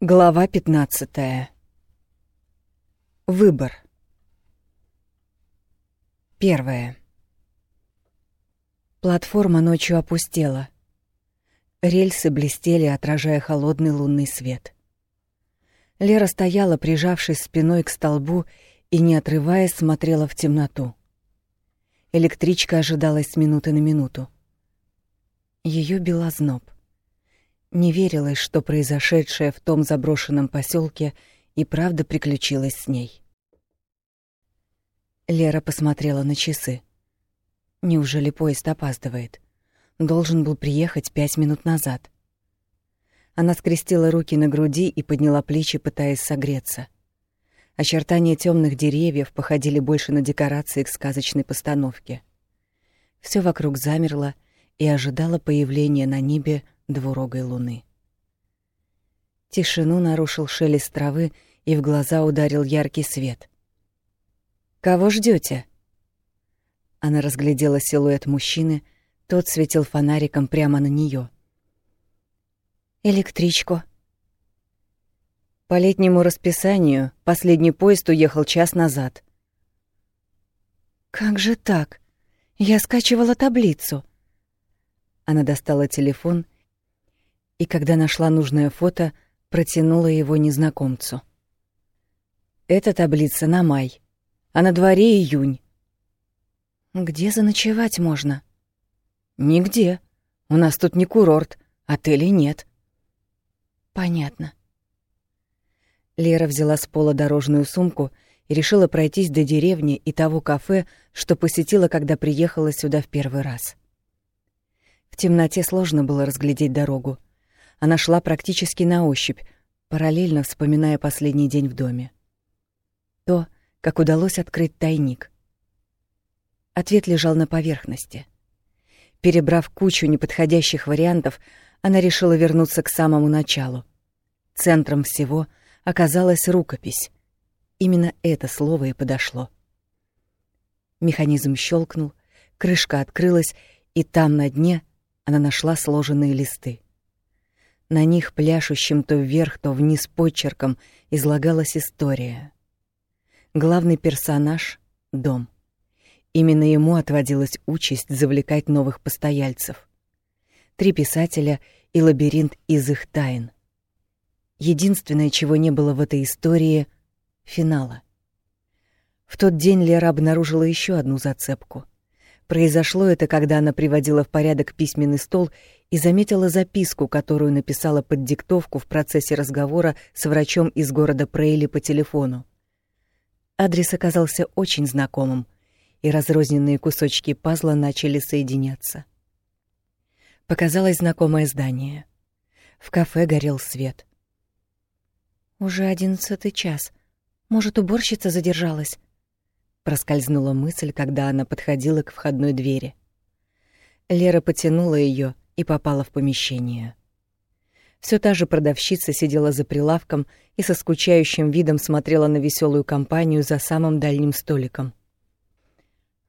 Глава 15. Выбор. Первое. Платформа ночью опустела. Рельсы блестели, отражая холодный лунный свет. Лера стояла, прижавшись спиной к столбу, и, не отрываясь, смотрела в темноту. Электричка ожидалась с минуты на минуту. Ее била зноб. Не верилось, что произошедшее в том заброшенном поселке и правда приключилось с ней. Лера посмотрела на часы. Неужели поезд опаздывает? Должен был приехать пять минут назад. Она скрестила руки на груди и подняла плечи, пытаясь согреться. Очертания темных деревьев походили больше на декорации к сказочной постановке. Все вокруг замерло и ожидало появления на небе двурогой луны. Тишину нарушил шелест травы, и в глаза ударил яркий свет. «Кого ждете? Она разглядела силуэт мужчины, тот светил фонариком прямо на нее. «Электричку». По летнему расписанию последний поезд уехал час назад. «Как же так? Я скачивала таблицу». Она достала телефон и, когда нашла нужное фото, протянула его незнакомцу. «Это таблица на май, а на дворе июнь». «Где заночевать можно?» «Нигде. У нас тут не курорт, отелей нет». «Понятно». Лера взяла с пола дорожную сумку и решила пройтись до деревни и того кафе, что посетила, когда приехала сюда в первый раз. В темноте сложно было разглядеть дорогу. Она шла практически на ощупь, параллельно вспоминая последний день в доме. То, как удалось открыть тайник. Ответ лежал на поверхности. Перебрав кучу неподходящих вариантов, она решила вернуться к самому началу. Центром всего оказалась рукопись. Именно это слово и подошло. Механизм щелкнул, крышка открылась, и там на дне она нашла сложенные листы. На них, пляшущим то вверх, то вниз почерком, излагалась история. Главный персонаж — дом. Именно ему отводилась участь завлекать новых постояльцев. Три писателя и лабиринт из их тайн. Единственное, чего не было в этой истории — финала. В тот день Лера обнаружила еще одну зацепку — Произошло это, когда она приводила в порядок письменный стол и заметила записку, которую написала под диктовку в процессе разговора с врачом из города Прейли по телефону. Адрес оказался очень знакомым, и разрозненные кусочки пазла начали соединяться. Показалось знакомое здание. В кафе горел свет. «Уже одиннадцатый час. Может, уборщица задержалась?» Проскользнула мысль, когда она подходила к входной двери. Лера потянула ее и попала в помещение. Все та же продавщица сидела за прилавком и со скучающим видом смотрела на веселую компанию за самым дальним столиком.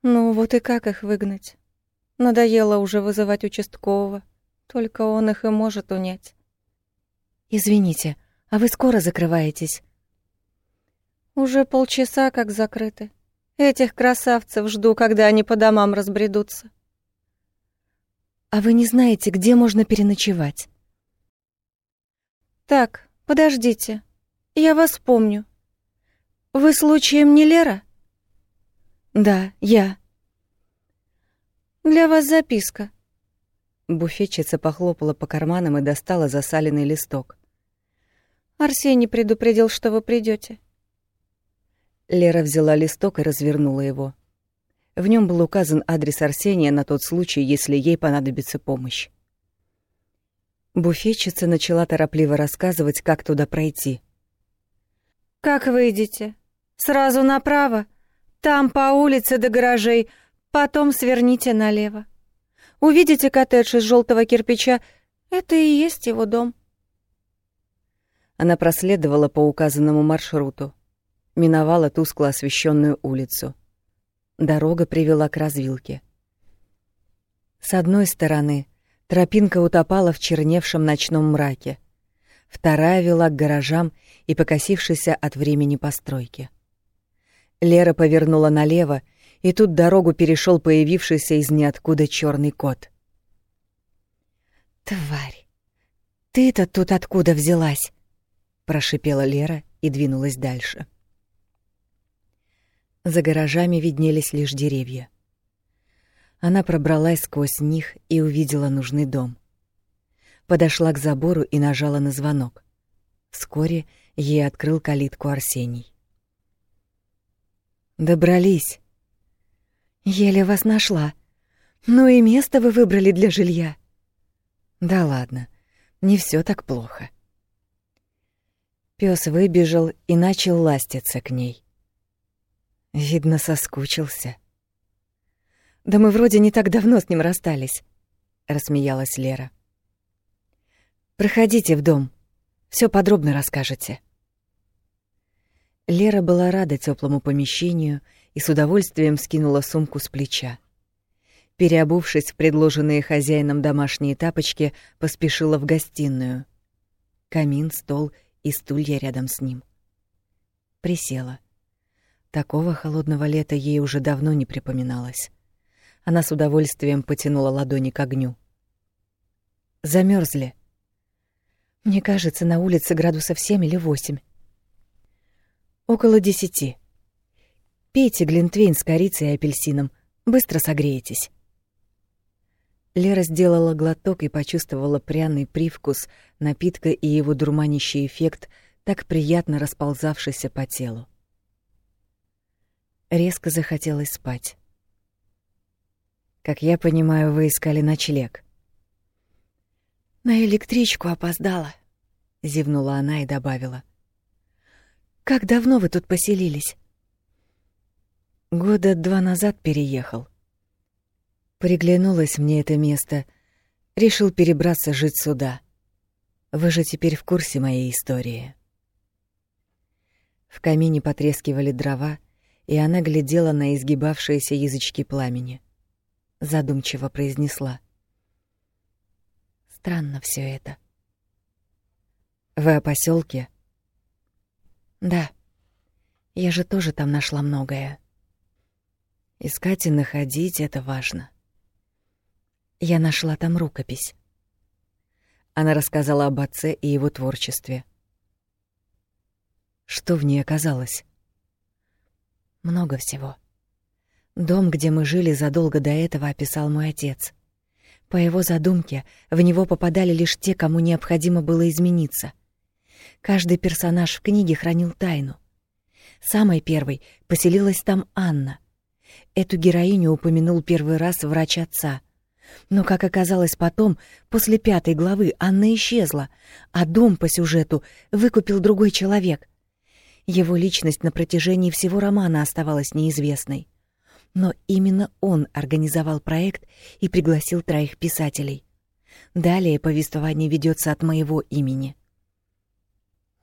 «Ну вот и как их выгнать? Надоело уже вызывать участкового. Только он их и может унять». «Извините, а вы скоро закрываетесь?» «Уже полчаса как закрыты. Этих красавцев жду, когда они по домам разбредутся. А вы не знаете, где можно переночевать? Так, подождите. Я вас помню. Вы случаем не Лера? Да, я. Для вас записка. Буфетчица похлопала по карманам и достала засаленный листок. Арсений предупредил, что вы придете. Лера взяла листок и развернула его. В нем был указан адрес Арсения на тот случай, если ей понадобится помощь. Буфетчица начала торопливо рассказывать, как туда пройти. «Как выйдете? Сразу направо. Там по улице до гаражей, потом сверните налево. Увидите коттедж из желтого кирпича, это и есть его дом». Она проследовала по указанному маршруту миновала тускло освещенную улицу. Дорога привела к развилке. С одной стороны, тропинка утопала в черневшем ночном мраке. Вторая вела к гаражам и покосившейся от времени постройки. Лера повернула налево, и тут дорогу перешел появившийся из ниоткуда черный кот. «Тварь! Ты-то тут откуда взялась?» — прошипела Лера и двинулась дальше. За гаражами виднелись лишь деревья. Она пробралась сквозь них и увидела нужный дом. Подошла к забору и нажала на звонок. Вскоре ей открыл калитку Арсений. «Добрались. Еле вас нашла. Ну и место вы выбрали для жилья». «Да ладно, не все так плохо». Пёс выбежал и начал ластиться к ней. Видно, соскучился. Да мы вроде не так давно с ним расстались, рассмеялась Лера. Проходите в дом. Все подробно расскажете. Лера была рада теплому помещению и с удовольствием скинула сумку с плеча. Переобувшись в предложенные хозяином домашние тапочки, поспешила в гостиную. Камин, стол и стулья рядом с ним. Присела. Такого холодного лета ей уже давно не припоминалось. Она с удовольствием потянула ладони к огню. Замерзли. Мне кажется, на улице градусов семь или восемь. Около десяти. Пейте глинтвейн с корицей и апельсином, быстро согреетесь. Лера сделала глоток и почувствовала пряный привкус напитка и его дурманящий эффект, так приятно расползавшийся по телу. Резко захотелось спать. Как я понимаю, вы искали ночлег. На электричку опоздала, зевнула она и добавила: Как давно вы тут поселились? Года два назад переехал. Приглянулось мне это место, решил перебраться жить сюда. Вы же теперь в курсе моей истории. В камине потрескивали дрова, и она глядела на изгибавшиеся язычки пламени. Задумчиво произнесла: Странно все это. Вы о поселке? Да. Я же тоже там нашла многое. Искать и находить это важно. Я нашла там рукопись. Она рассказала об отце и его творчестве. Что в ней оказалось? Много всего. Дом, где мы жили задолго до этого, описал мой отец. По его задумке, в него попадали лишь те, кому необходимо было измениться. Каждый персонаж в книге хранил тайну. Самой первой поселилась там Анна. Эту героиню упомянул первый раз врач отца. Но, как оказалось потом, после пятой главы Анна исчезла, а дом по сюжету выкупил другой человек. Его личность на протяжении всего романа оставалась неизвестной. Но именно он организовал проект и пригласил троих писателей. Далее повествование ведется от моего имени.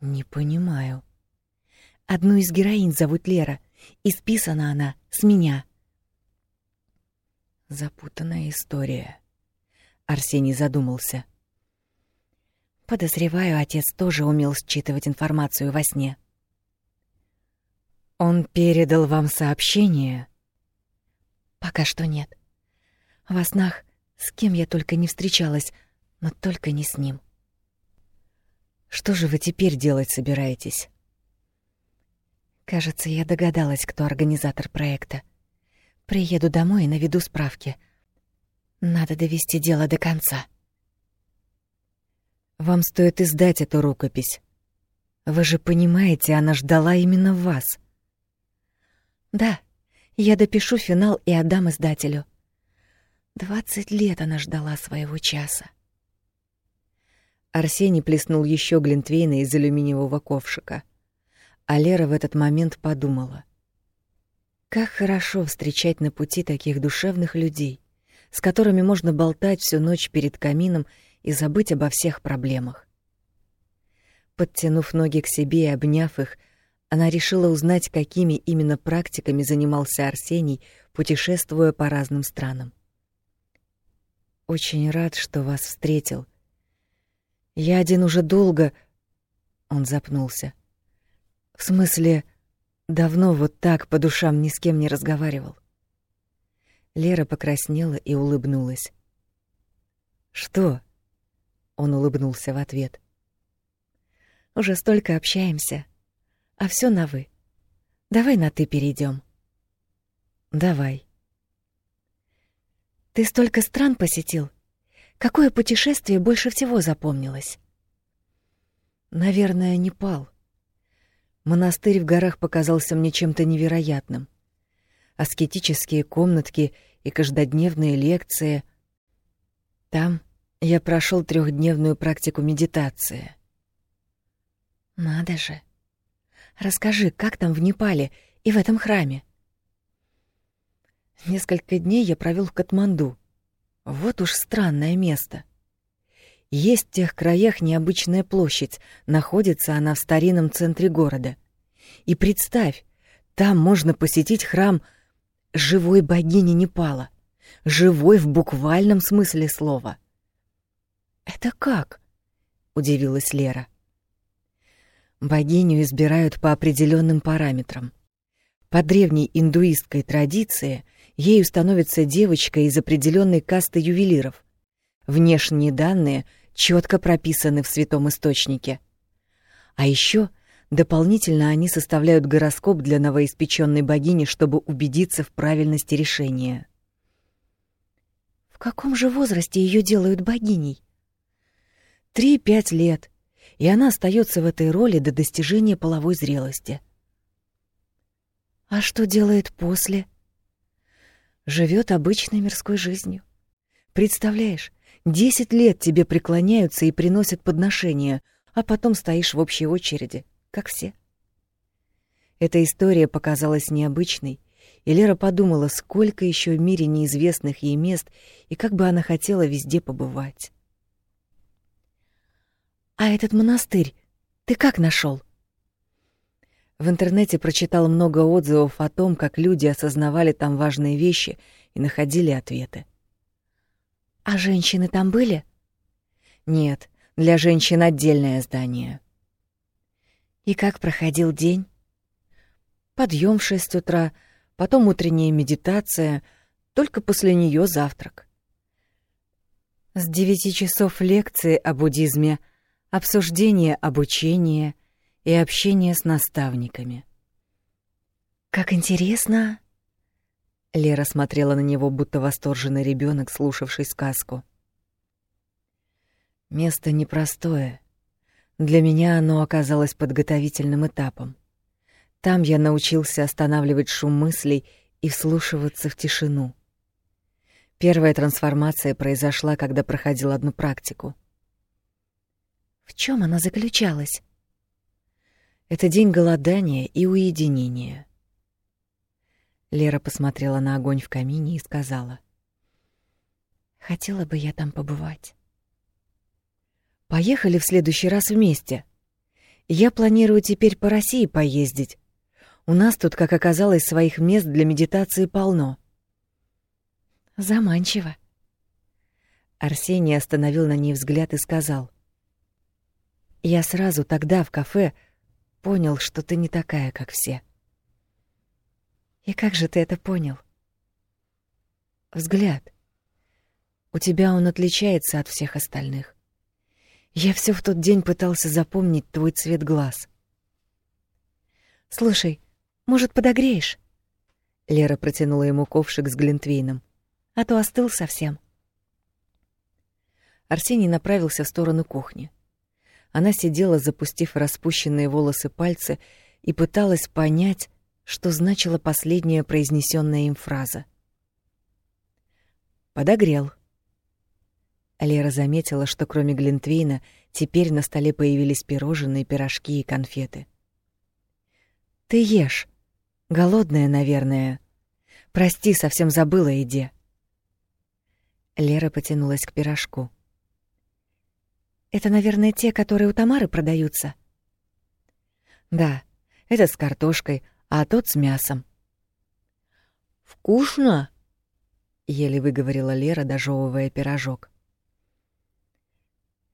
Не понимаю. Одну из героинь зовут Лера, и списана она с меня. Запутанная история. Арсений задумался. Подозреваю, отец тоже умел считывать информацию во сне. Он передал вам сообщение? Пока что нет. Во снах с кем я только не встречалась, но только не с ним. Что же вы теперь делать собираетесь? Кажется, я догадалась, кто организатор проекта. Приеду домой и наведу справки. Надо довести дело до конца. Вам стоит издать эту рукопись. Вы же понимаете, она ждала именно вас. Да, я допишу финал и отдам издателю. Двадцать лет она ждала своего часа. Арсений плеснул еще глинтвейна из алюминиевого ковшика. А Лера в этот момент подумала. Как хорошо встречать на пути таких душевных людей, с которыми можно болтать всю ночь перед камином и забыть обо всех проблемах. Подтянув ноги к себе и обняв их, она решила узнать, какими именно практиками занимался Арсений, путешествуя по разным странам. Очень рад, что вас встретил. Я один уже долго, Он запнулся. В смысле, давно вот так по душам ни с кем не разговаривал. Лера покраснела и улыбнулась. Что? Он улыбнулся в ответ. Уже столько общаемся, а все на вы. Давай на ты перейдем. Давай. Ты столько стран посетил. Какое путешествие больше всего запомнилось? Наверное, Непал. Монастырь в горах показался мне чем-то невероятным. Аскетические комнатки и каждодневные лекции. Там я прошел трехдневную практику медитации. Надо же. Расскажи, как там в Непале и в этом храме? Несколько дней я провел в Катманду. Вот уж странное место. Есть в тех краях необычная площадь, находится она в старинном центре города. И представь, там можно посетить храм живой богини Непала. Живой в буквальном смысле слова. «Это как?» — удивилась Лера. Богиню избирают по определенным параметрам. По древней индуистской традиции ею становится девочка из определенной касты ювелиров. Внешние данные четко прописаны в святом источнике. А еще дополнительно они составляют гороскоп для новоиспеченной богини, чтобы убедиться в правильности решения. В каком же возрасте ее делают богиней? Три-пять лет — и она остается в этой роли до достижения половой зрелости. А что делает после? Живет обычной мирской жизнью. Представляешь, десять лет тебе преклоняются и приносят подношения, а потом стоишь в общей очереди, как все. Эта история показалась необычной, и Лера подумала, сколько еще в мире неизвестных ей мест и как бы она хотела везде побывать. А этот монастырь ты как нашел? В интернете прочитал много отзывов о том, как люди осознавали там важные вещи и находили ответы. А женщины там были? Нет, для женщин отдельное здание. И как проходил день? Подъем в шесть утра, потом утренняя медитация, только после нее завтрак. С девяти часов лекции о буддизме — обсуждение обучения и общение с наставниками. «Как интересно!» Лера смотрела на него, будто восторженный ребенок, слушавший сказку. Место непростое. Для меня оно оказалось подготовительным этапом. Там я научился останавливать шум мыслей и вслушиваться в тишину. Первая трансформация произошла, когда проходил одну практику — в чем она заключалась? Это день голодания и уединения. Лера посмотрела на огонь в камине и сказала: "Хотела бы я там побывать. Поехали в следующий раз вместе. Я планирую теперь по России поездить. У нас тут, как оказалось, своих мест для медитации полно". Заманчиво. Арсений остановил на ней взгляд и сказал: я сразу тогда в кафе понял, что ты не такая, как все. И как же ты это понял? Взгляд. У тебя он отличается от всех остальных. Я все в тот день пытался запомнить твой цвет глаз. Слушай, может, подогреешь? Лера протянула ему ковшик с глинтвейном, а то остыл совсем. Арсений направился в сторону кухни. Она сидела, запустив распущенные волосы пальцы, и пыталась понять, что значила последняя произнесенная им фраза. «Подогрел». Лера заметила, что кроме Глинтвейна теперь на столе появились пирожные, пирожки и конфеты. «Ты ешь. Голодная, наверное. Прости, совсем забыла еде». Лера потянулась к пирожку. Это, наверное, те, которые у Тамары продаются. Да, этот с картошкой, а тот с мясом. Вкусно, еле выговорила Лера, дожевывая пирожок.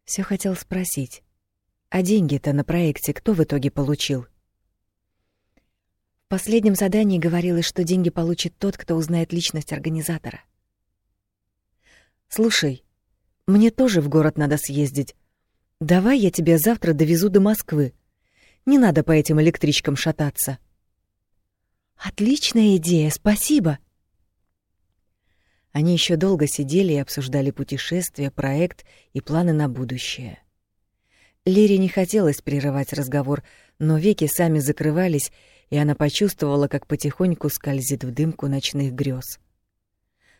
Все хотел спросить, А деньги-то на проекте кто в итоге получил? В последнем задании говорилось, что деньги получит тот, кто узнает личность организатора. Слушай, мне тоже в город надо съездить. Давай я тебя завтра довезу до Москвы. Не надо по этим электричкам шататься. Отличная идея, спасибо. Они еще долго сидели и обсуждали путешествие, проект и планы на будущее. Лере не хотелось прерывать разговор, но веки сами закрывались, и она почувствовала, как потихоньку скользит в дымку ночных грез.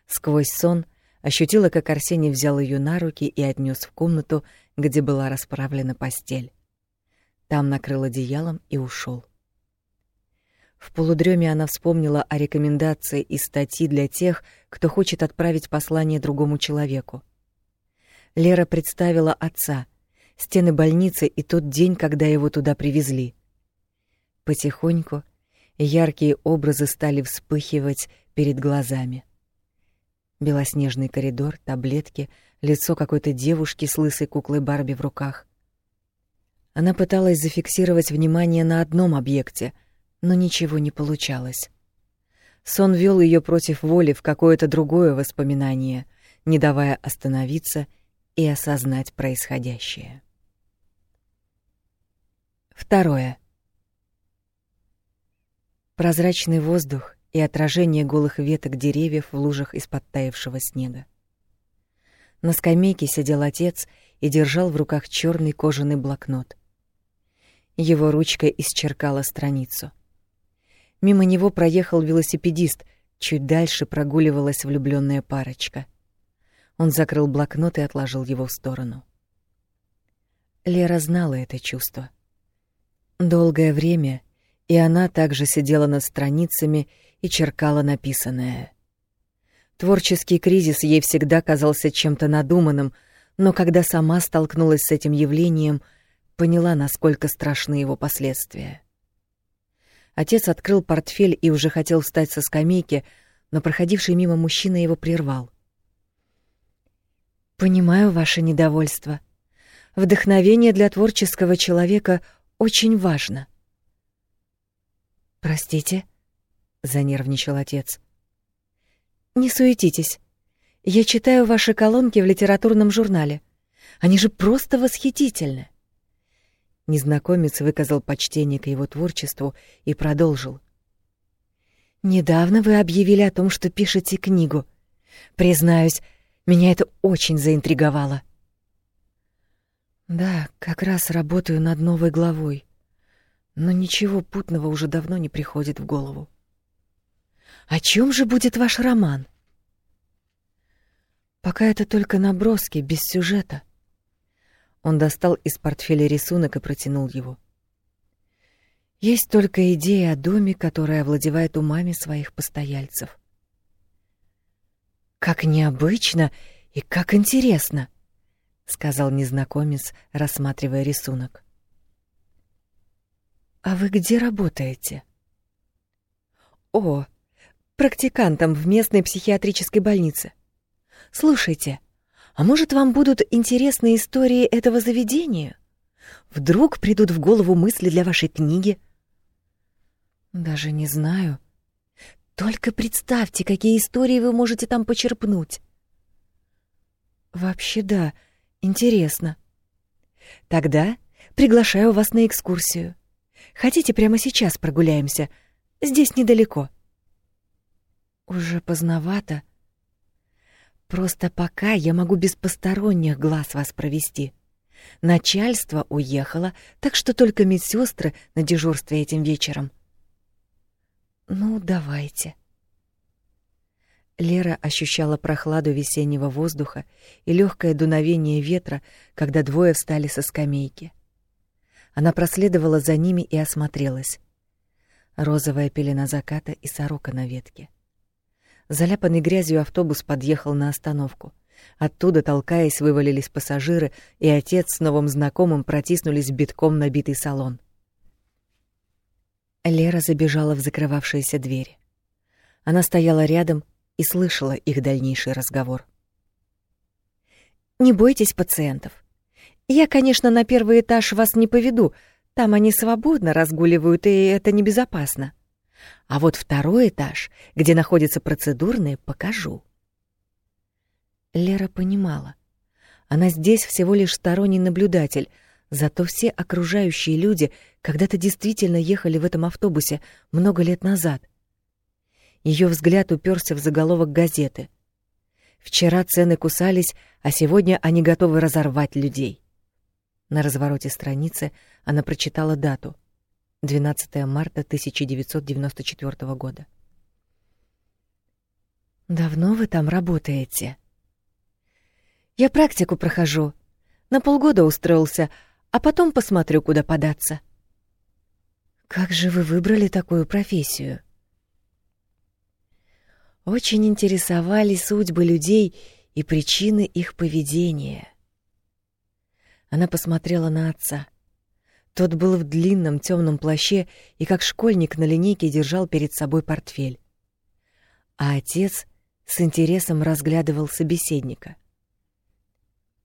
Сквозь сон ощутила, как Арсений взял ее на руки и отнес в комнату, где была расправлена постель. Там накрыл одеялом и ушел. В полудреме она вспомнила о рекомендации из статьи для тех, кто хочет отправить послание другому человеку. Лера представила отца, стены больницы и тот день, когда его туда привезли. Потихоньку яркие образы стали вспыхивать перед глазами. Белоснежный коридор, таблетки, лицо какой-то девушки с лысой куклой Барби в руках. Она пыталась зафиксировать внимание на одном объекте, но ничего не получалось. Сон вел ее против воли в какое-то другое воспоминание, не давая остановиться и осознать происходящее. Второе. Прозрачный воздух и отражение голых веток деревьев в лужах из подтаявшего снега. На скамейке сидел отец и держал в руках черный кожаный блокнот. Его ручка исчеркала страницу. Мимо него проехал велосипедист, чуть дальше прогуливалась влюбленная парочка. Он закрыл блокнот и отложил его в сторону. Лера знала это чувство. Долгое время и она также сидела над страницами и черкала написанное. Творческий кризис ей всегда казался чем-то надуманным, но когда сама столкнулась с этим явлением, поняла, насколько страшны его последствия. Отец открыл портфель и уже хотел встать со скамейки, но проходивший мимо мужчина его прервал. «Понимаю ваше недовольство. Вдохновение для творческого человека очень важно. Простите, занервничал отец. Не суетитесь. Я читаю ваши колонки в литературном журнале. Они же просто восхитительны. Незнакомец выказал почтение к его творчеству и продолжил. Недавно вы объявили о том, что пишете книгу. Признаюсь, меня это очень заинтриговало. Да, как раз работаю над новой главой но ничего путного уже давно не приходит в голову. О чем же будет ваш роман? Пока это только наброски, без сюжета. Он достал из портфеля рисунок и протянул его. Есть только идея о доме, которая овладевает умами своих постояльцев. Как необычно и как интересно, сказал незнакомец, рассматривая рисунок. «А вы где работаете?» «О, практикантом в местной психиатрической больнице. Слушайте, а может, вам будут интересны истории этого заведения? Вдруг придут в голову мысли для вашей книги?» «Даже не знаю. Только представьте, какие истории вы можете там почерпнуть». «Вообще да, интересно. Тогда приглашаю вас на экскурсию. Хотите, прямо сейчас прогуляемся? Здесь недалеко. Уже поздновато. Просто пока я могу без посторонних глаз вас провести. Начальство уехало, так что только медсестры на дежурстве этим вечером. Ну, давайте. Лера ощущала прохладу весеннего воздуха и легкое дуновение ветра, когда двое встали со скамейки. Она проследовала за ними и осмотрелась. Розовая пелена заката и сорока на ветке. Заляпанный грязью автобус подъехал на остановку. Оттуда, толкаясь, вывалились пассажиры, и отец с новым знакомым протиснулись битком набитый салон. Лера забежала в закрывавшиеся двери. Она стояла рядом и слышала их дальнейший разговор. «Не бойтесь пациентов. Я, конечно, на первый этаж вас не поведу, там они свободно разгуливают, и это небезопасно. А вот второй этаж, где находятся процедурные, покажу. Лера понимала. Она здесь всего лишь сторонний наблюдатель, зато все окружающие люди когда-то действительно ехали в этом автобусе много лет назад. Ее взгляд уперся в заголовок газеты. Вчера цены кусались, а сегодня они готовы разорвать людей. На развороте страницы она прочитала дату — 12 марта 1994 года. «Давно вы там работаете?» «Я практику прохожу. На полгода устроился, а потом посмотрю, куда податься». «Как же вы выбрали такую профессию?» очень интересовали судьбы людей и причины их поведения. Она посмотрела на отца. Тот был в длинном темном плаще и как школьник на линейке держал перед собой портфель. А отец с интересом разглядывал собеседника.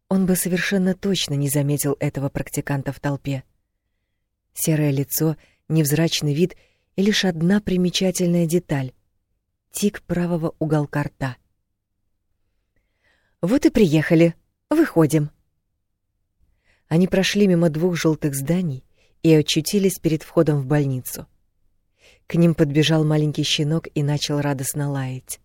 Он бы совершенно точно не заметил этого практиканта в толпе. Серое лицо, невзрачный вид и лишь одна примечательная деталь тик правого уголка рта. «Вот и приехали. Выходим». Они прошли мимо двух желтых зданий и очутились перед входом в больницу. К ним подбежал маленький щенок и начал радостно лаять.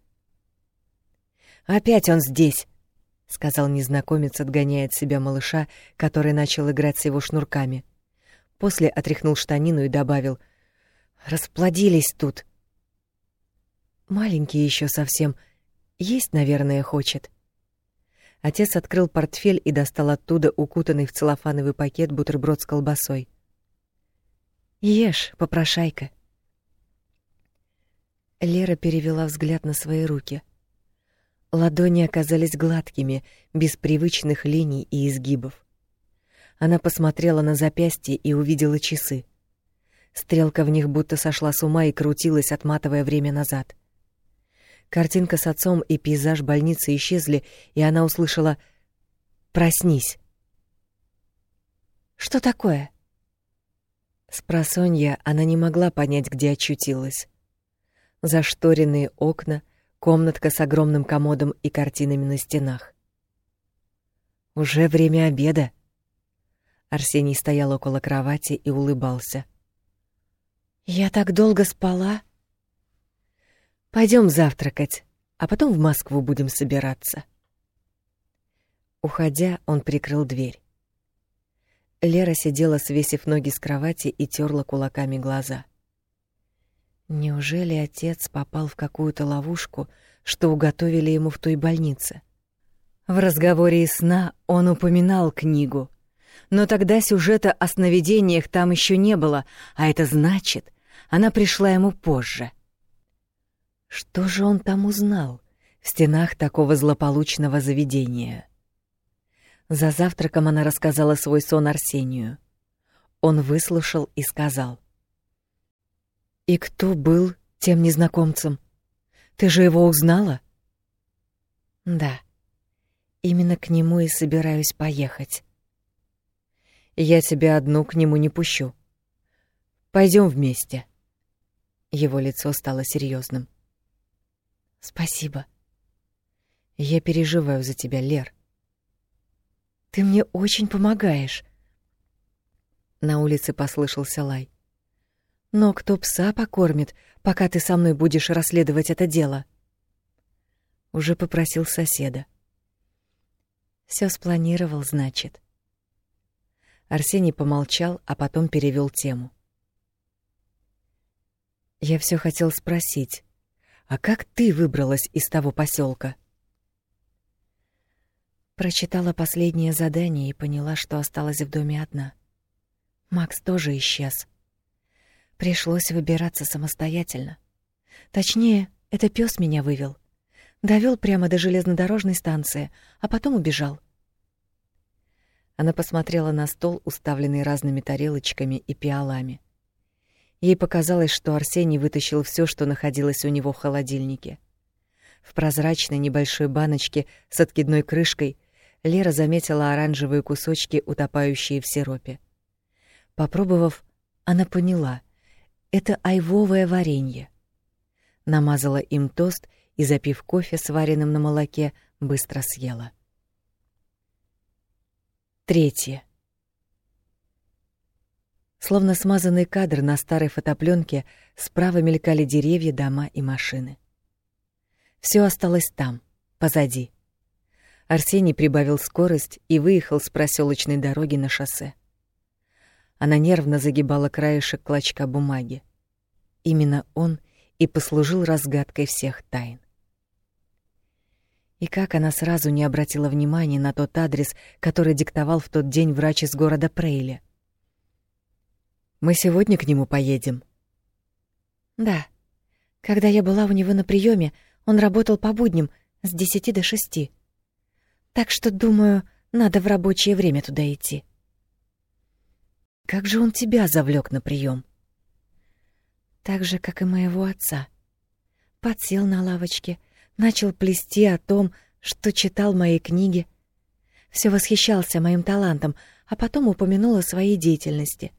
«Опять он здесь!» — сказал незнакомец, отгоняя от себя малыша, который начал играть с его шнурками. После отряхнул штанину и добавил «Расплодились тут!» Маленький еще совсем. Есть, наверное, хочет. Отец открыл портфель и достал оттуда укутанный в целлофановый пакет бутерброд с колбасой. Ешь, попрошайка. Лера перевела взгляд на свои руки. Ладони оказались гладкими, без привычных линий и изгибов. Она посмотрела на запястье и увидела часы. Стрелка в них будто сошла с ума и крутилась, отматывая время назад. Картинка с отцом и пейзаж больницы исчезли, и она услышала «Проснись». «Что такое?» Спросонья она не могла понять, где очутилась. Зашторенные окна, комнатка с огромным комодом и картинами на стенах. «Уже время обеда». Арсений стоял около кровати и улыбался. «Я так долго спала?» Пойдем завтракать, а потом в Москву будем собираться. Уходя, он прикрыл дверь. Лера сидела, свесив ноги с кровати и терла кулаками глаза. Неужели отец попал в какую-то ловушку, что уготовили ему в той больнице? В разговоре из сна он упоминал книгу, но тогда сюжета о сновидениях там еще не было, а это значит, она пришла ему позже — что же он там узнал в стенах такого злополучного заведения? За завтраком она рассказала свой сон Арсению. Он выслушал и сказал. «И кто был тем незнакомцем? Ты же его узнала?» «Да, именно к нему и собираюсь поехать. Я тебя одну к нему не пущу. Пойдем вместе». Его лицо стало серьезным. Спасибо. Я переживаю за тебя, Лер. Ты мне очень помогаешь. На улице послышался лай. Но кто пса покормит, пока ты со мной будешь расследовать это дело? Уже попросил соседа. Всё спланировал, значит. Арсений помолчал, а потом перевёл тему. Я всё хотел спросить. А как ты выбралась из того поселка? Прочитала последнее задание и поняла, что осталась в доме одна. Макс тоже исчез. Пришлось выбираться самостоятельно. Точнее, это пес меня вывел. Довел прямо до железнодорожной станции, а потом убежал. Она посмотрела на стол, уставленный разными тарелочками и пиалами. Ей показалось, что Арсений вытащил все, что находилось у него в холодильнике. В прозрачной небольшой баночке с откидной крышкой Лера заметила оранжевые кусочки, утопающие в сиропе. Попробовав, она поняла — это айвовое варенье. Намазала им тост и, запив кофе, сваренным на молоке, быстро съела. Третье. Словно смазанный кадр на старой фотопленке, справа мелькали деревья, дома и машины. Все осталось там, позади. Арсений прибавил скорость и выехал с проселочной дороги на шоссе. Она нервно загибала краешек клочка бумаги. Именно он и послужил разгадкой всех тайн. И как она сразу не обратила внимания на тот адрес, который диктовал в тот день врач из города Прейли. Мы сегодня к нему поедем. Да. Когда я была у него на приеме, он работал по будням с десяти до шести. Так что, думаю, надо в рабочее время туда идти. Как же он тебя завлек на прием? Так же, как и моего отца. Подсел на лавочке — начал плести о том, что читал мои книги. Все восхищался моим талантом, а потом упомянул о своей деятельности.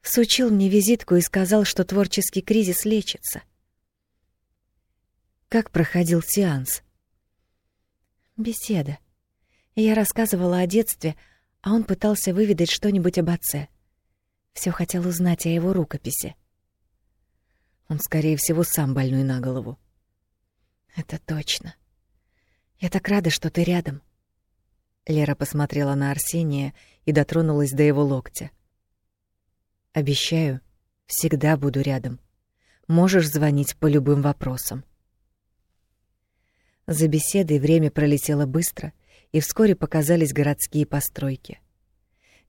Всучил мне визитку и сказал, что творческий кризис лечится. Как проходил сеанс? Беседа. Я рассказывала о детстве, а он пытался выведать что-нибудь об отце. Все хотел узнать о его рукописи. Он, скорее всего, сам больной на голову. Это точно. Я так рада, что ты рядом. Лера посмотрела на Арсения и дотронулась до его локтя. Обещаю, всегда буду рядом. Можешь звонить по любым вопросам. За беседой время пролетело быстро, и вскоре показались городские постройки.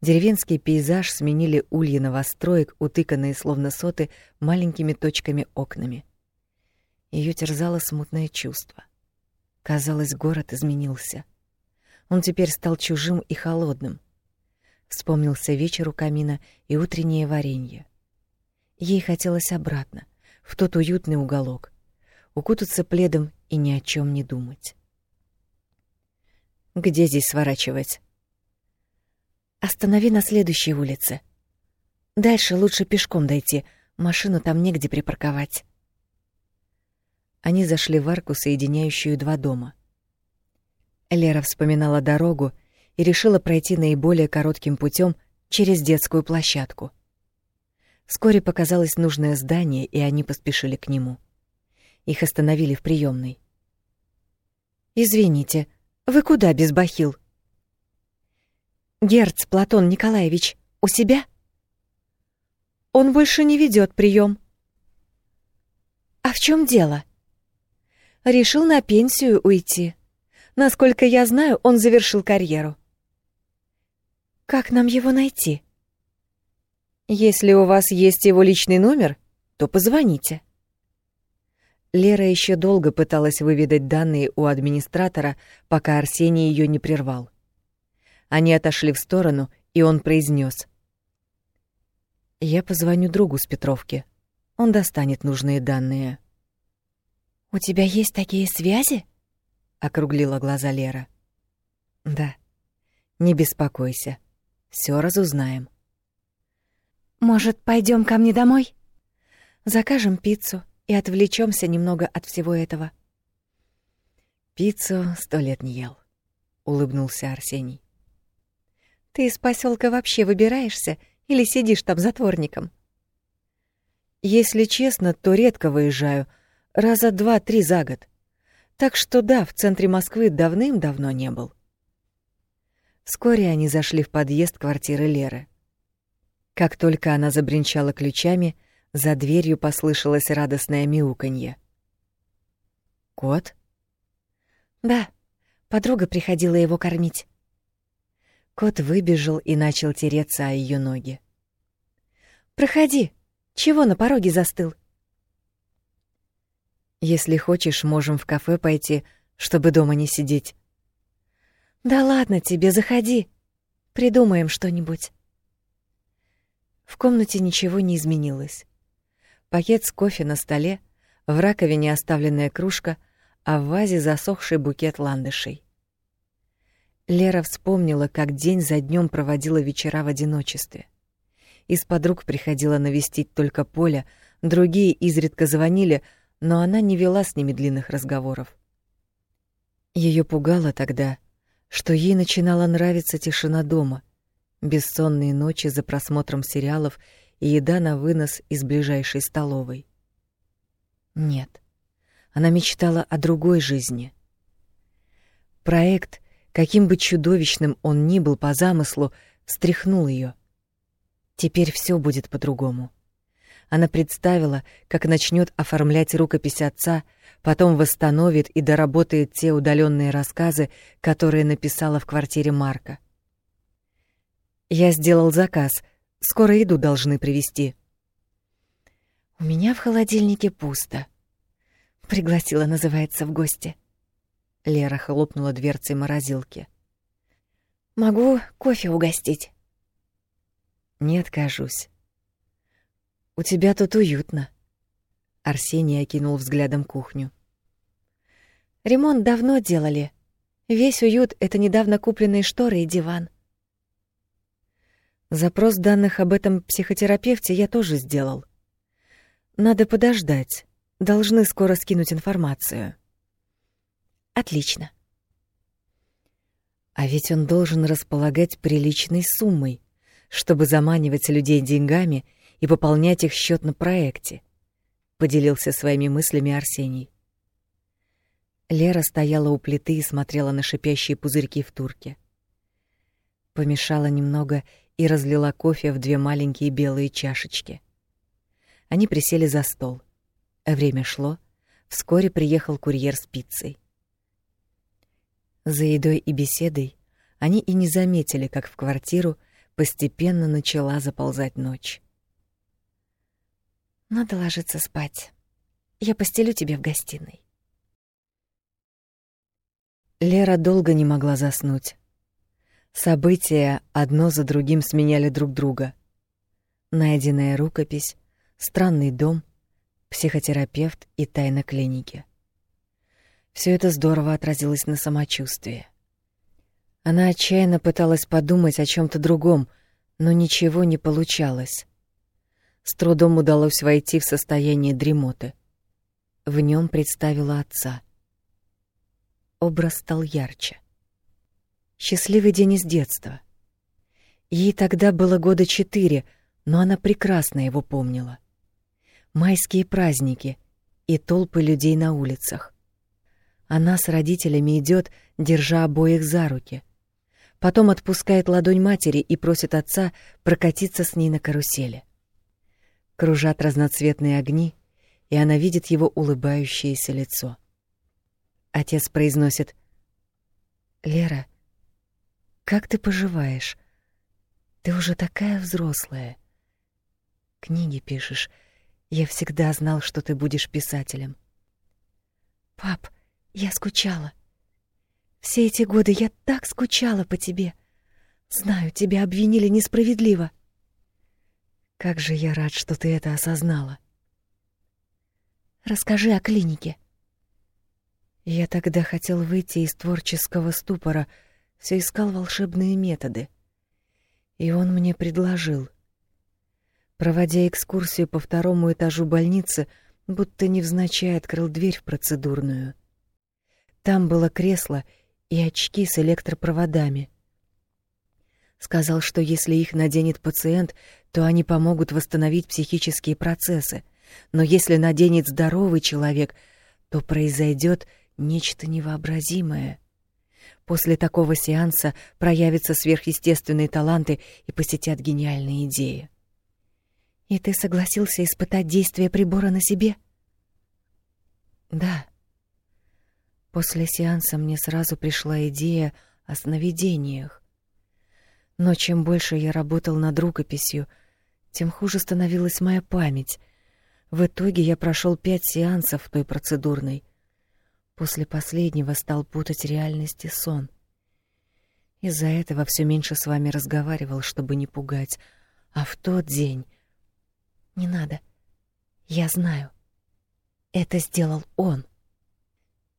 Деревенский пейзаж сменили ульи новостроек, утыканные словно соты маленькими точками окнами. Ее терзало смутное чувство. Казалось, город изменился. Он теперь стал чужим и холодным. Вспомнился вечер у камина и утреннее варенье. Ей хотелось обратно, в тот уютный уголок, укутаться пледом и ни о чем не думать. Где здесь сворачивать? Останови на следующей улице. Дальше лучше пешком дойти, машину там негде припарковать. Они зашли в арку, соединяющую два дома. Лера вспоминала дорогу и решила пройти наиболее коротким путем через детскую площадку. Вскоре показалось нужное здание, и они поспешили к нему. Их остановили в приемной. «Извините, вы куда без бахил?» «Герц Платон Николаевич у себя?» «Он больше не ведет прием. «А в чем дело?» решил на пенсию уйти. Насколько я знаю, он завершил карьеру. Как нам его найти? Если у вас есть его личный номер, то позвоните. Лера еще долго пыталась выведать данные у администратора, пока Арсений ее не прервал. Они отошли в сторону, и он произнес: «Я позвоню другу с Петровки. Он достанет нужные данные». «У тебя есть такие связи?» — округлила глаза Лера. «Да. Не беспокойся. Все разузнаем». «Может, пойдем ко мне домой? Закажем пиццу и отвлечемся немного от всего этого». «Пиццу сто лет не ел», — улыбнулся Арсений. «Ты из поселка вообще выбираешься или сидишь там затворником?» «Если честно, то редко выезжаю», — раза два-три за год. Так что да, в центре Москвы давным-давно не был. Вскоре они зашли в подъезд квартиры Леры. Как только она забринчала ключами, за дверью послышалось радостное мяуканье. «Кот?» «Да, подруга приходила его кормить». Кот выбежал и начал тереться о ее ноги. «Проходи. Чего на пороге застыл? Если хочешь, можем в кафе пойти, чтобы дома не сидеть. Да ладно тебе, заходи. Придумаем что-нибудь. В комнате ничего не изменилось. Пакет с кофе на столе, в раковине оставленная кружка, а в вазе засохший букет ландышей. Лера вспомнила, как день за днем проводила вечера в одиночестве. Из подруг приходила навестить только Поля, другие изредка звонили, но она не вела с ними длинных разговоров. Ее пугало тогда, что ей начинала нравиться тишина дома, бессонные ночи за просмотром сериалов и еда на вынос из ближайшей столовой. Нет, она мечтала о другой жизни. Проект, каким бы чудовищным он ни был по замыслу, встряхнул ее. Теперь все будет по-другому. Она представила, как начнет оформлять рукопись отца, потом восстановит и доработает те удаленные рассказы, которые написала в квартире Марка. Я сделал заказ. Скоро еду должны привезти. У меня в холодильнике пусто. Пригласила, называется, в гости. Лера хлопнула дверцей морозилки. Могу кофе угостить. Не откажусь. У тебя тут уютно. Арсений окинул взглядом кухню. Ремонт давно делали. Весь уют — это недавно купленные шторы и диван. Запрос данных об этом психотерапевте я тоже сделал. Надо подождать. Должны скоро скинуть информацию. Отлично. А ведь он должен располагать приличной суммой, чтобы заманивать людей деньгами — и пополнять их счет на проекте, поделился своими мыслями Арсений. Лера стояла у плиты и смотрела на шипящие пузырьки в турке. Помешала немного и разлила кофе в две маленькие белые чашечки. Они присели за стол. Время шло, вскоре приехал курьер с пиццей. За едой и беседой они и не заметили, как в квартиру постепенно начала заползать ночь. Надо ложиться спать. Я постелю тебе в гостиной. Лера долго не могла заснуть. События одно за другим сменяли друг друга. Найденная рукопись, странный дом, психотерапевт и тайна клиники. Все это здорово отразилось на самочувствии. Она отчаянно пыталась подумать о чем то другом, но ничего не получалось с трудом удалось войти в состояние дремоты. В нем представила отца. Образ стал ярче. Счастливый день из детства. Ей тогда было года четыре, но она прекрасно его помнила. Майские праздники и толпы людей на улицах. Она с родителями идет, держа обоих за руки. Потом отпускает ладонь матери и просит отца прокатиться с ней на карусели. Кружат разноцветные огни, и она видит его улыбающееся лицо. Отец произносит «Лера, как ты поживаешь? Ты уже такая взрослая. Книги пишешь. Я всегда знал, что ты будешь писателем». «Пап, я скучала. Все эти годы я так скучала по тебе. Знаю, тебя обвинили несправедливо». Как же я рад, что ты это осознала. Расскажи о клинике. Я тогда хотел выйти из творческого ступора, все искал волшебные методы. И он мне предложил. Проводя экскурсию по второму этажу больницы, будто невзначай открыл дверь в процедурную. Там было кресло и очки с электропроводами — Сказал, что если их наденет пациент, то они помогут восстановить психические процессы. Но если наденет здоровый человек, то произойдет нечто невообразимое. После такого сеанса проявятся сверхъестественные таланты и посетят гениальные идеи. И ты согласился испытать действие прибора на себе? Да. После сеанса мне сразу пришла идея о сновидениях. Но чем больше я работал над рукописью, тем хуже становилась моя память. В итоге я прошел пять сеансов той процедурной. После последнего стал путать реальность и сон. Из-за этого все меньше с вами разговаривал, чтобы не пугать. А в тот день... Не надо. Я знаю. Это сделал он.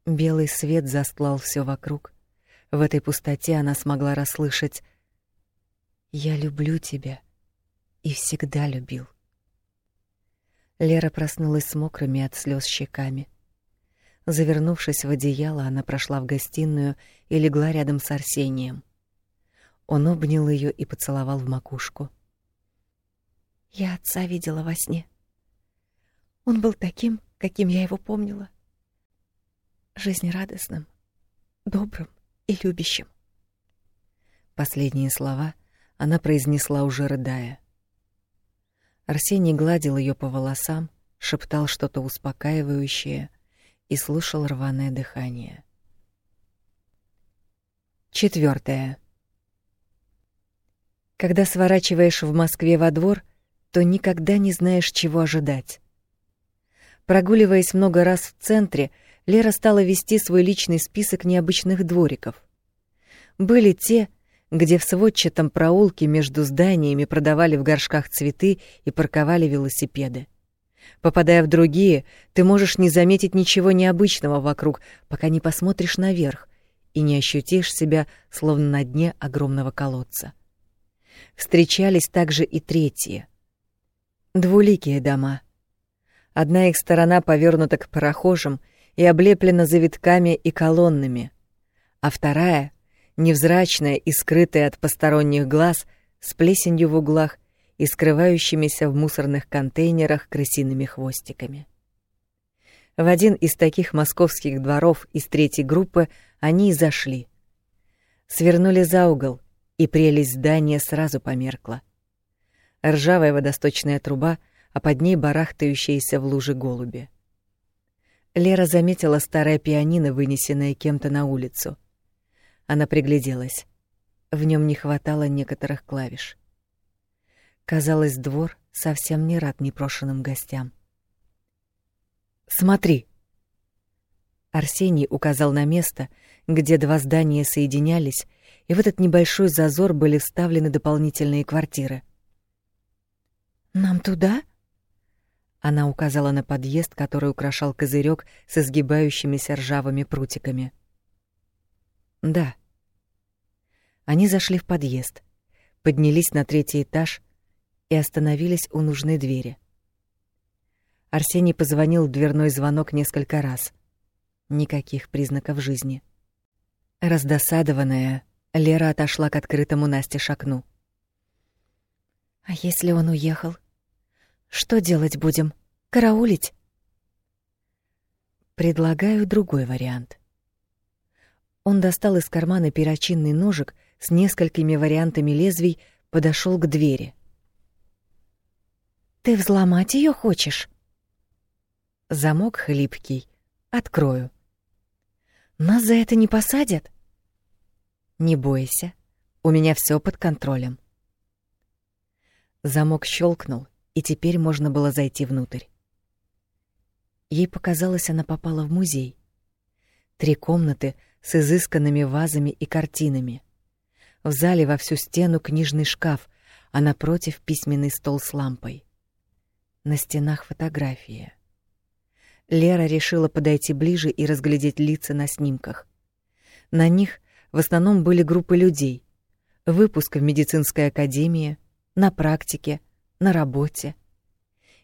Белый свет застлал все вокруг. В этой пустоте она смогла расслышать «Я люблю тебя и всегда любил». Лера проснулась с мокрыми от слез щеками. Завернувшись в одеяло, она прошла в гостиную и легла рядом с Арсением. Он обнял ее и поцеловал в макушку. Я отца видела во сне. Он был таким, каким я его помнила. Жизнерадостным, добрым и любящим. Последние слова она произнесла уже рыдая. Арсений гладил ее по волосам, шептал что-то успокаивающее и слушал рваное дыхание. Четвертое. Когда сворачиваешь в Москве во двор, то никогда не знаешь, чего ожидать. Прогуливаясь много раз в центре, Лера стала вести свой личный список необычных двориков. Были те, где в сводчатом проулке между зданиями продавали в горшках цветы и парковали велосипеды. Попадая в другие, ты можешь не заметить ничего необычного вокруг, пока не посмотришь наверх и не ощутишь себя словно на дне огромного колодца. Встречались также и третьи. Двуликие дома. Одна их сторона повернута к прохожим и облеплена завитками и колоннами, а вторая — невзрачная и скрытая от посторонних глаз, с плесенью в углах и скрывающимися в мусорных контейнерах крысиными хвостиками. В один из таких московских дворов из третьей группы они и зашли. Свернули за угол, и прелесть здания сразу померкла. Ржавая водосточная труба, а под ней барахтающиеся в луже голуби. Лера заметила старое пианино, вынесенное кем-то на улицу — она пригляделась. В нем не хватало некоторых клавиш. Казалось, двор совсем не рад непрошенным гостям. «Смотри!» Арсений указал на место, где два здания соединялись, и в этот небольшой зазор были вставлены дополнительные квартиры. «Нам туда?» Она указала на подъезд, который украшал козырек с изгибающимися ржавыми прутиками. «Да», они зашли в подъезд, поднялись на третий этаж и остановились у нужной двери. Арсений позвонил в дверной звонок несколько раз. Никаких признаков жизни. Раздосадованная, Лера отошла к открытому Насте окну. «А если он уехал? Что делать будем? Караулить?» «Предлагаю другой вариант». Он достал из кармана перочинный ножик с несколькими вариантами лезвий, подошел к двери. «Ты взломать ее хочешь?» Замок хлипкий. Открою. «Нас за это не посадят?» «Не бойся, у меня все под контролем». Замок щелкнул, и теперь можно было зайти внутрь. Ей показалось, она попала в музей. Три комнаты с изысканными вазами и картинами — в зале во всю стену книжный шкаф, а напротив письменный стол с лампой. На стенах фотографии. Лера решила подойти ближе и разглядеть лица на снимках. На них в основном были группы людей. Выпуск в медицинской академии, на практике, на работе.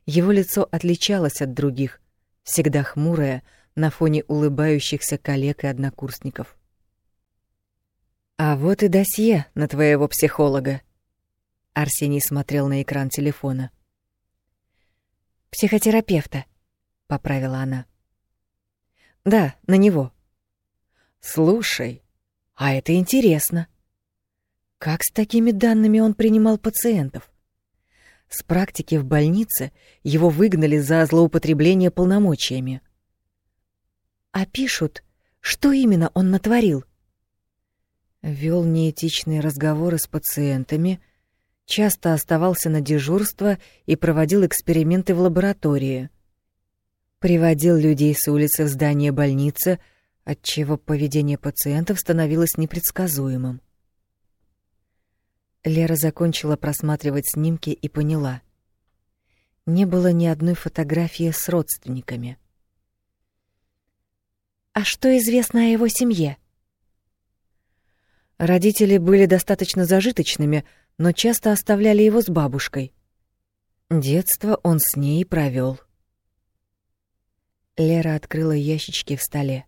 Его лицо отличалось от других, всегда хмурое на фоне улыбающихся коллег и однокурсников. А вот и досье на твоего психолога. Арсений смотрел на экран телефона. Психотерапевта, поправила она. Да, на него. Слушай, а это интересно. Как с такими данными он принимал пациентов? С практики в больнице его выгнали за злоупотребление полномочиями. А пишут, что именно он натворил? Вел неэтичные разговоры с пациентами, часто оставался на дежурство и проводил эксперименты в лаборатории. Приводил людей с улицы в здание больницы, отчего поведение пациентов становилось непредсказуемым. Лера закончила просматривать снимки и поняла. Не было ни одной фотографии с родственниками. «А что известно о его семье?» Родители были достаточно зажиточными, но часто оставляли его с бабушкой. Детство он с ней провел. Лера открыла ящички в столе.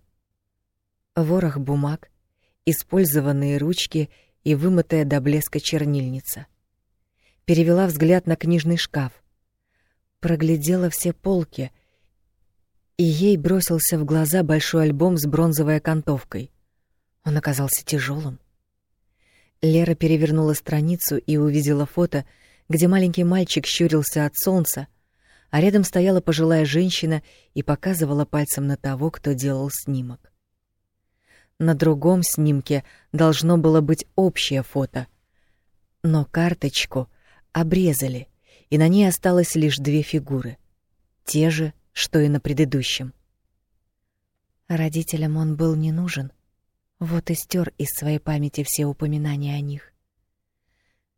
Ворох бумаг, использованные ручки и вымытая до блеска чернильница. Перевела взгляд на книжный шкаф. Проглядела все полки, и ей бросился в глаза большой альбом с бронзовой окантовкой. Он оказался тяжелым. Лера перевернула страницу и увидела фото, где маленький мальчик щурился от солнца, а рядом стояла пожилая женщина и показывала пальцем на того, кто делал снимок. На другом снимке должно было быть общее фото, но карточку обрезали, и на ней осталось лишь две фигуры, те же, что и на предыдущем. Родителям он был не нужен, вот и стер из своей памяти все упоминания о них.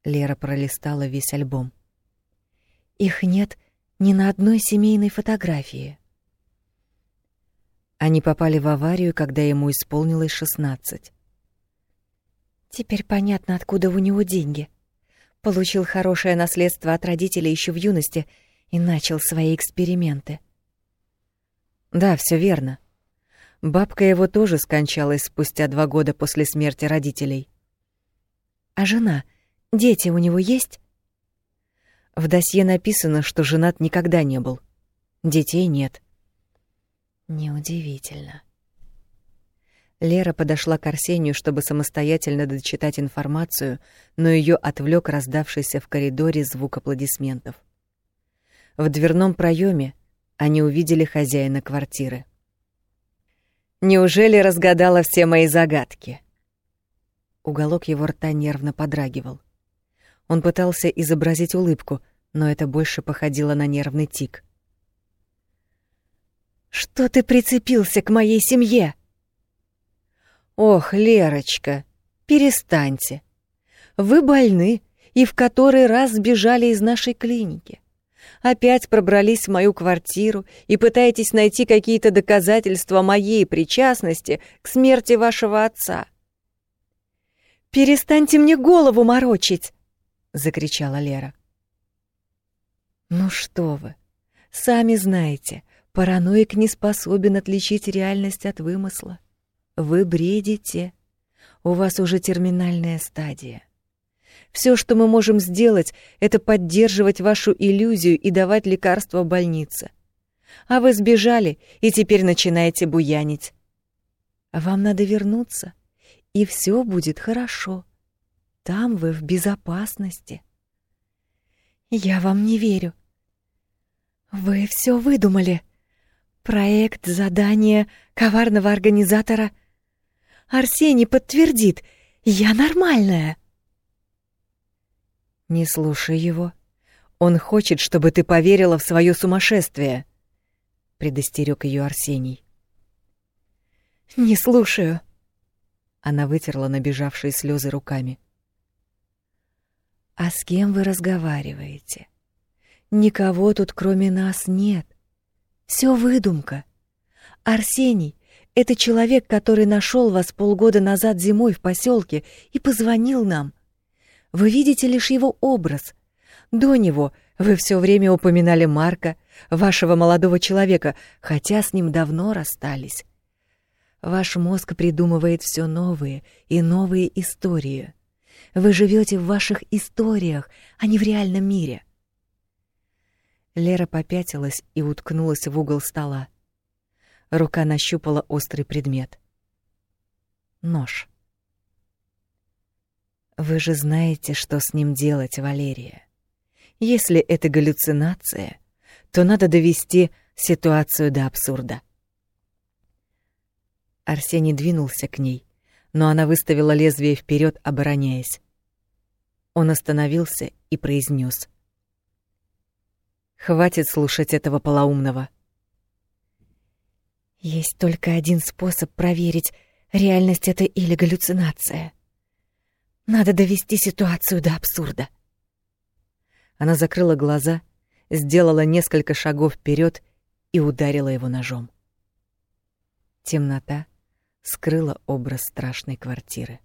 Лера пролистала весь альбом. Их нет ни на одной семейной фотографии. Они попали в аварию, когда ему исполнилось шестнадцать. Теперь понятно, откуда у него деньги. Получил хорошее наследство от родителей еще в юности и начал свои эксперименты. Да, все верно. Бабка его тоже скончалась спустя два года после смерти родителей. А жена, дети у него есть? В досье написано, что женат никогда не был. Детей нет. Неудивительно. Лера подошла к Арсению, чтобы самостоятельно дочитать информацию, но ее отвлек раздавшийся в коридоре звук аплодисментов. В дверном проеме они увидели хозяина квартиры. «Неужели разгадала все мои загадки?» Уголок его рта нервно подрагивал. Он пытался изобразить улыбку, но это больше походило на нервный тик. «Что ты прицепился к моей семье?» «Ох, Лерочка, перестаньте. Вы больны и в который раз сбежали из нашей клиники. Опять пробрались в мою квартиру и пытаетесь найти какие-то доказательства моей причастности к смерти вашего отца». «Перестаньте мне голову морочить!» — закричала Лера. «Ну что вы, сами знаете, параноик не способен отличить реальность от вымысла. Вы бредите. У вас уже терминальная стадия. Все, что мы можем сделать, это поддерживать вашу иллюзию и давать лекарства больнице. А вы сбежали и теперь начинаете буянить. Вам надо вернуться, и все будет хорошо. Там вы в безопасности. Я вам не верю. Вы все выдумали. Проект, задание коварного организатора. Арсений подтвердит, я нормальная. Не слушай его. Он хочет, чтобы ты поверила в свое сумасшествие, предостерег ее Арсений. Не слушаю. Она вытерла набежавшие слезы руками. А с кем вы разговариваете? Никого тут кроме нас нет. Все выдумка. Арсений — это человек, который нашел вас полгода назад зимой в поселке и позвонил нам. Вы видите лишь его образ. До него вы все время упоминали Марка, вашего молодого человека, хотя с ним давно расстались. Ваш мозг придумывает все новые и новые истории. Вы живете в ваших историях, а не в реальном мире. Лера попятилась и уткнулась в угол стола. Рука нащупала острый предмет. Нож. Вы же знаете, что с ним делать, Валерия. Если это галлюцинация, то надо довести ситуацию до абсурда. Арсений двинулся к ней, но она выставила лезвие вперед, обороняясь. Он остановился и произнес: Хватит слушать этого полоумного. Есть только один способ проверить, реальность это или галлюцинация. Надо довести ситуацию до абсурда. Она закрыла глаза, сделала несколько шагов вперед и ударила его ножом. Темнота скрыла образ страшной квартиры.